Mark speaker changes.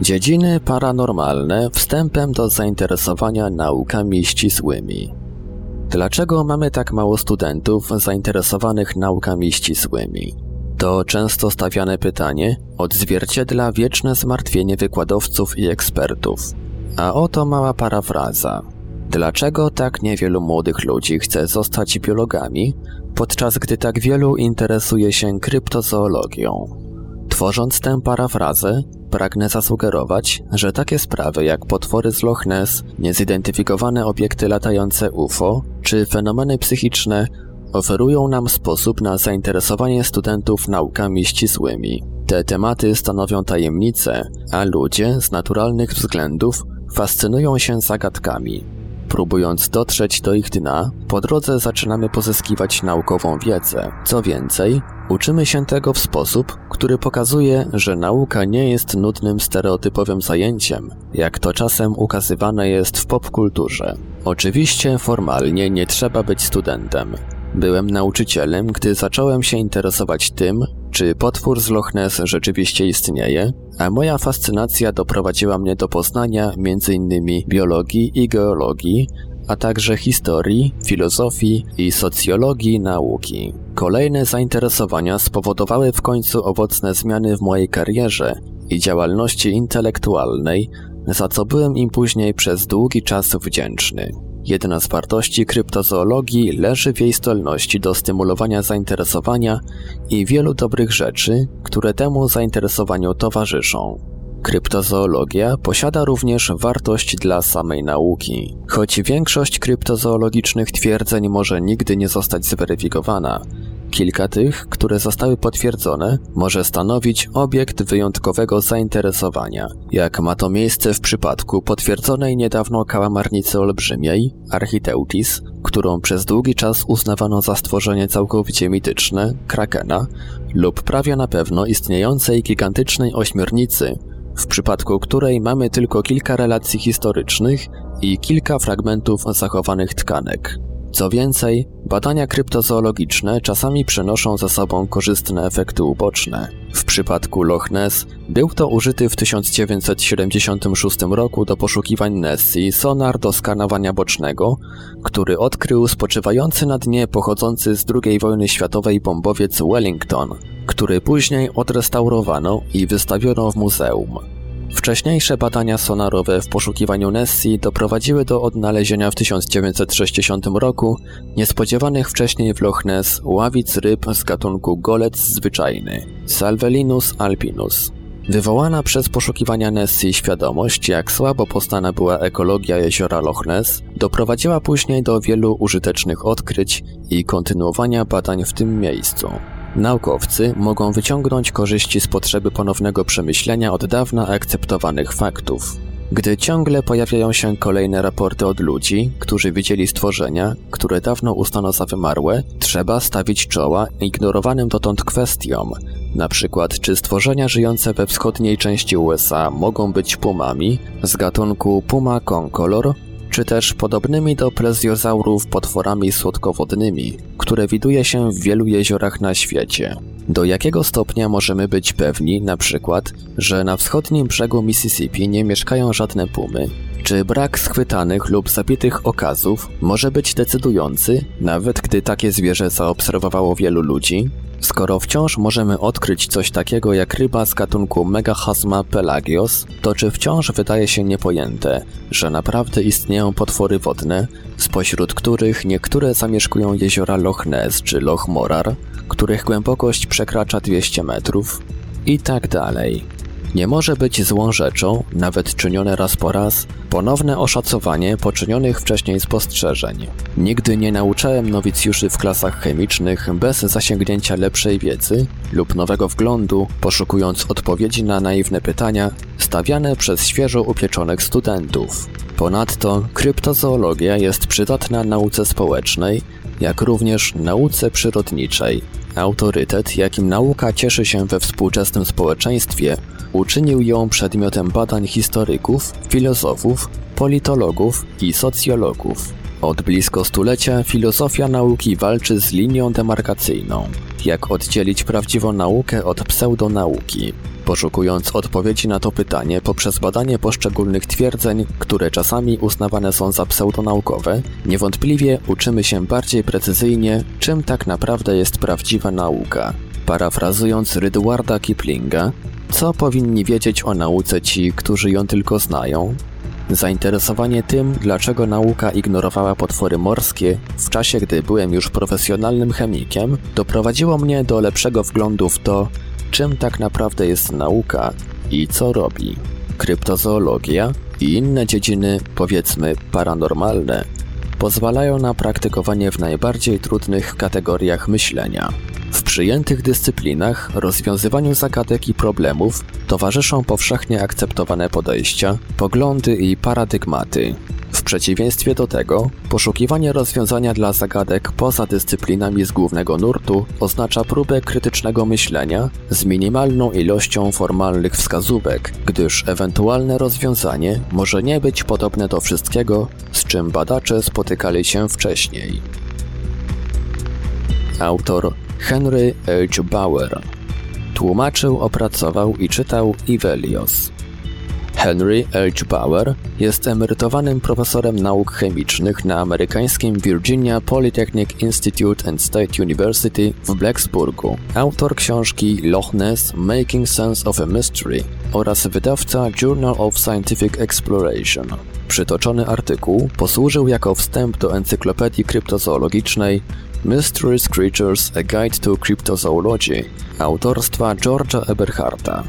Speaker 1: Dziedziny paranormalne wstępem do zainteresowania naukami ścisłymi. Dlaczego mamy tak mało studentów zainteresowanych naukami ścisłymi? To często stawiane pytanie odzwierciedla wieczne zmartwienie wykładowców i ekspertów. A oto mała parafraza. Dlaczego tak niewielu młodych ludzi chce zostać biologami, podczas gdy tak wielu interesuje się kryptozoologią? Tworząc tę parafrazę, pragnę zasugerować, że takie sprawy jak potwory z Loch Ness, niezidentyfikowane obiekty latające UFO czy fenomeny psychiczne oferują nam sposób na zainteresowanie studentów naukami ścisłymi. Te tematy stanowią tajemnice, a ludzie z naturalnych względów fascynują się zagadkami. Próbując dotrzeć do ich dna, po drodze zaczynamy pozyskiwać naukową wiedzę. Co więcej, uczymy się tego w sposób, który pokazuje, że nauka nie jest nudnym stereotypowym zajęciem, jak to czasem ukazywane jest w popkulturze. Oczywiście formalnie nie trzeba być studentem. Byłem nauczycielem, gdy zacząłem się interesować tym, czy potwór z Loch Ness rzeczywiście istnieje, a moja fascynacja doprowadziła mnie do poznania m.in. biologii i geologii, a także historii, filozofii i socjologii nauki. Kolejne zainteresowania spowodowały w końcu owocne zmiany w mojej karierze i działalności intelektualnej, za co byłem im później przez długi czas wdzięczny. Jedna z wartości kryptozoologii leży w jej zdolności do stymulowania zainteresowania i wielu dobrych rzeczy, które temu zainteresowaniu towarzyszą. Kryptozoologia posiada również wartość dla samej nauki. Choć większość kryptozoologicznych twierdzeń może nigdy nie zostać zweryfikowana, Kilka tych, które zostały potwierdzone, może stanowić obiekt wyjątkowego zainteresowania, jak ma to miejsce w przypadku potwierdzonej niedawno kałamarnicy olbrzymiej, Architeutis, którą przez długi czas uznawano za stworzenie całkowicie mityczne, Krakena, lub prawie na pewno istniejącej gigantycznej ośmiornicy, w przypadku której mamy tylko kilka relacji historycznych i kilka fragmentów zachowanych tkanek. Co więcej, badania kryptozoologiczne czasami przynoszą za sobą korzystne efekty uboczne. W przypadku Loch Ness był to użyty w 1976 roku do poszukiwań Nessie sonar do skanowania bocznego, który odkrył spoczywający na dnie pochodzący z II wojny światowej bombowiec Wellington, który później odrestaurowano i wystawiono w muzeum. Wcześniejsze badania sonarowe w poszukiwaniu Nessie doprowadziły do odnalezienia w 1960 roku niespodziewanych wcześniej w Loch Ness ławic ryb z gatunku golec zwyczajny Salvelinus alpinus. Wywołana przez poszukiwania Nessie świadomość, jak słabo postana była ekologia jeziora Loch Ness, doprowadziła później do wielu użytecznych odkryć i kontynuowania badań w tym miejscu. Naukowcy mogą wyciągnąć korzyści z potrzeby ponownego przemyślenia od dawna akceptowanych faktów. Gdy ciągle pojawiają się kolejne raporty od ludzi, którzy widzieli stworzenia, które dawno uznano za wymarłe, trzeba stawić czoła ignorowanym dotąd kwestiom, na przykład czy stworzenia żyjące we wschodniej części USA mogą być pumami z gatunku Puma concolor czy też podobnymi do plezjozaurów potworami słodkowodnymi, które widuje się w wielu jeziorach na świecie. Do jakiego stopnia możemy być pewni, na przykład, że na wschodnim brzegu Mississippi nie mieszkają żadne pumy? Czy brak schwytanych lub zabitych okazów może być decydujący, nawet gdy takie zwierzę zaobserwowało wielu ludzi? Skoro wciąż możemy odkryć coś takiego jak ryba z gatunku Megachasma pelagios, to czy wciąż wydaje się niepojęte, że naprawdę istnieją potwory wodne, spośród których niektóre zamieszkują jeziora Loch Ness czy Loch Morar, których głębokość przekracza 200 metrów? I tak dalej. Nie może być złą rzeczą, nawet czynione raz po raz, ponowne oszacowanie poczynionych wcześniej spostrzeżeń. Nigdy nie nauczałem nowicjuszy w klasach chemicznych bez zasięgnięcia lepszej wiedzy lub nowego wglądu, poszukując odpowiedzi na naiwne pytania stawiane przez świeżo upieczonych studentów. Ponadto kryptozoologia jest przydatna nauce społecznej, jak również nauce przyrodniczej. Autorytet, jakim nauka cieszy się we współczesnym społeczeństwie, uczynił ją przedmiotem badań historyków, filozofów, politologów i socjologów. Od blisko stulecia filozofia nauki walczy z linią demarkacyjną. Jak oddzielić prawdziwą naukę od pseudonauki? Poszukując odpowiedzi na to pytanie poprzez badanie poszczególnych twierdzeń, które czasami uznawane są za pseudonaukowe, niewątpliwie uczymy się bardziej precyzyjnie, czym tak naprawdę jest prawdziwa nauka. Parafrazując Rydwarda Kiplinga, co powinni wiedzieć o nauce ci, którzy ją tylko znają? Zainteresowanie tym, dlaczego nauka ignorowała potwory morskie w czasie, gdy byłem już profesjonalnym chemikiem, doprowadziło mnie do lepszego wglądu w to, czym tak naprawdę jest nauka i co robi. Kryptozoologia i inne dziedziny, powiedzmy paranormalne, pozwalają na praktykowanie w najbardziej trudnych kategoriach myślenia. W przyjętych dyscyplinach rozwiązywaniu zagadek i problemów towarzyszą powszechnie akceptowane podejścia, poglądy i paradygmaty. Przeciwieństwie do tego, poszukiwanie rozwiązania dla zagadek poza dyscyplinami z głównego nurtu oznacza próbę krytycznego myślenia z minimalną ilością formalnych wskazówek, gdyż ewentualne rozwiązanie może nie być podobne do wszystkiego, z czym badacze spotykali się wcześniej. Autor Henry H. Bauer tłumaczył, opracował i czytał Ivelios. Henry H. Bauer jest emerytowanym profesorem nauk chemicznych na amerykańskim Virginia Polytechnic Institute and State University w Blacksburgu, autor książki Loch Ness Making Sense of a Mystery oraz wydawca Journal of Scientific Exploration. Przytoczony artykuł posłużył jako wstęp do encyklopedii kryptozoologicznej Mysterious Creatures A Guide to Cryptozoology autorstwa George'a Eberharta.